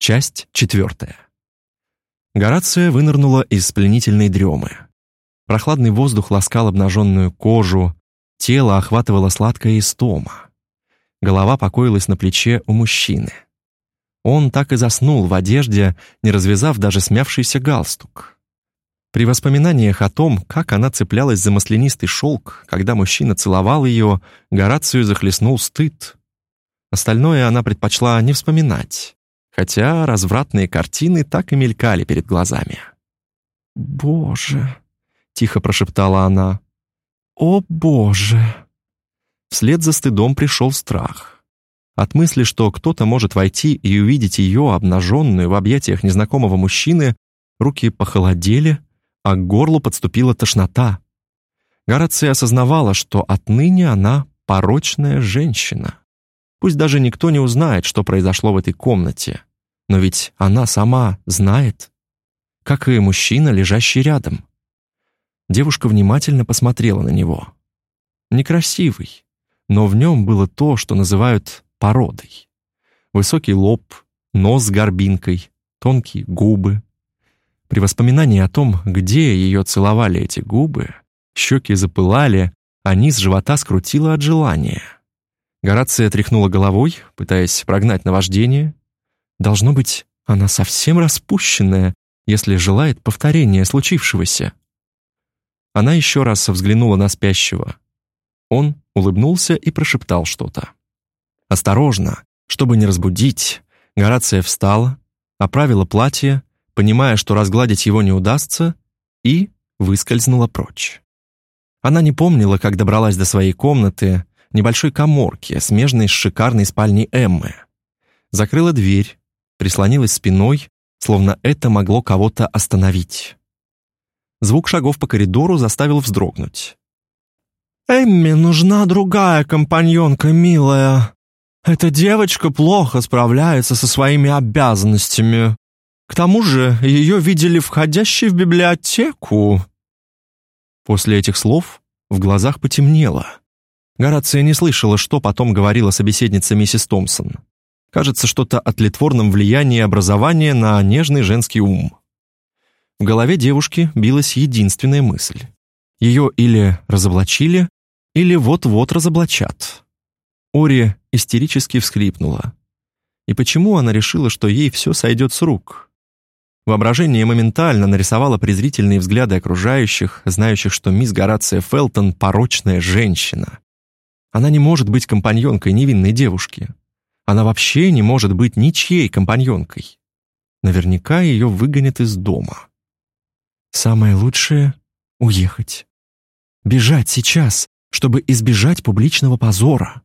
Часть четвертая. Горация вынырнула из пленительной дремы. Прохладный воздух ласкал обнаженную кожу, тело охватывало сладкая истома. Голова покоилась на плече у мужчины. Он так и заснул в одежде, не развязав даже смявшийся галстук. При воспоминаниях о том, как она цеплялась за маслянистый шелк, когда мужчина целовал ее, Горацию захлестнул стыд. Остальное она предпочла не вспоминать, хотя развратные картины так и мелькали перед глазами. «Боже!» — тихо прошептала она. «О, Боже!» Вслед за стыдом пришел страх. От мысли, что кто-то может войти и увидеть ее, обнаженную в объятиях незнакомого мужчины, руки похолодели, а к горлу подступила тошнота. Горация осознавала, что отныне она порочная женщина. Пусть даже никто не узнает, что произошло в этой комнате, но ведь она сама знает, как и мужчина, лежащий рядом. Девушка внимательно посмотрела на него. Некрасивый, но в нем было то, что называют породой. Высокий лоб, нос с горбинкой, тонкие губы, при воспоминании о том, где ее целовали эти губы, щеки запылали, а низ живота скрутило от желания. Горация тряхнула головой, пытаясь прогнать наваждение. Должно быть, она совсем распущенная, если желает повторения случившегося. Она еще раз взглянула на спящего. Он улыбнулся и прошептал что-то. Осторожно, чтобы не разбудить, Горация встала, оправила платье понимая, что разгладить его не удастся, и выскользнула прочь. Она не помнила, как добралась до своей комнаты, небольшой коморки, смежной с шикарной спальней Эммы. Закрыла дверь, прислонилась спиной, словно это могло кого-то остановить. Звук шагов по коридору заставил вздрогнуть. «Эмме нужна другая компаньонка, милая. Эта девочка плохо справляется со своими обязанностями», к тому же ее видели входящей в библиотеку». После этих слов в глазах потемнело. Горация не слышала, что потом говорила собеседница миссис Томпсон. Кажется, что-то о тлетворном влиянии образования на нежный женский ум. В голове девушки билась единственная мысль. Ее или разоблачили, или вот-вот разоблачат. Ори истерически всхлипнула. И почему она решила, что ей все сойдет с рук? Воображение моментально нарисовало презрительные взгляды окружающих, знающих, что мисс Горация Фелтон — порочная женщина. Она не может быть компаньонкой невинной девушки. Она вообще не может быть ничьей компаньонкой. Наверняка ее выгонят из дома. Самое лучшее — уехать. Бежать сейчас, чтобы избежать публичного позора.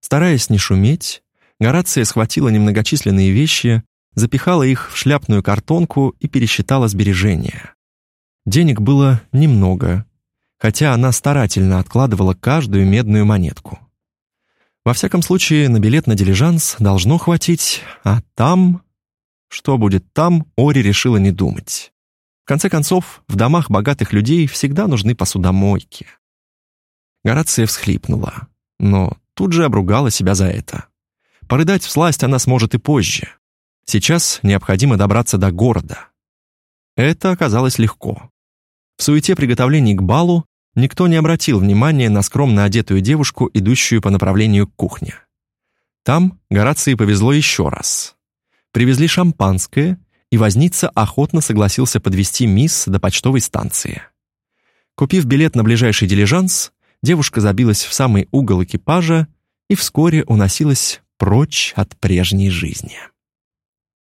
Стараясь не шуметь, Горация схватила немногочисленные вещи, запихала их в шляпную картонку и пересчитала сбережения. Денег было немного, хотя она старательно откладывала каждую медную монетку. Во всяком случае, на билет на дилижанс должно хватить, а там... Что будет там, Ори решила не думать. В конце концов, в домах богатых людей всегда нужны посудомойки. Горация всхлипнула, но тут же обругала себя за это. Порыдать всласть она сможет и позже. Сейчас необходимо добраться до города. Это оказалось легко. В суете приготовлений к балу никто не обратил внимания на скромно одетую девушку, идущую по направлению к кухне. Там Горации повезло еще раз. Привезли шампанское, и возница охотно согласился подвести мисс до почтовой станции. Купив билет на ближайший дилижанс, девушка забилась в самый угол экипажа и вскоре уносилась прочь от прежней жизни.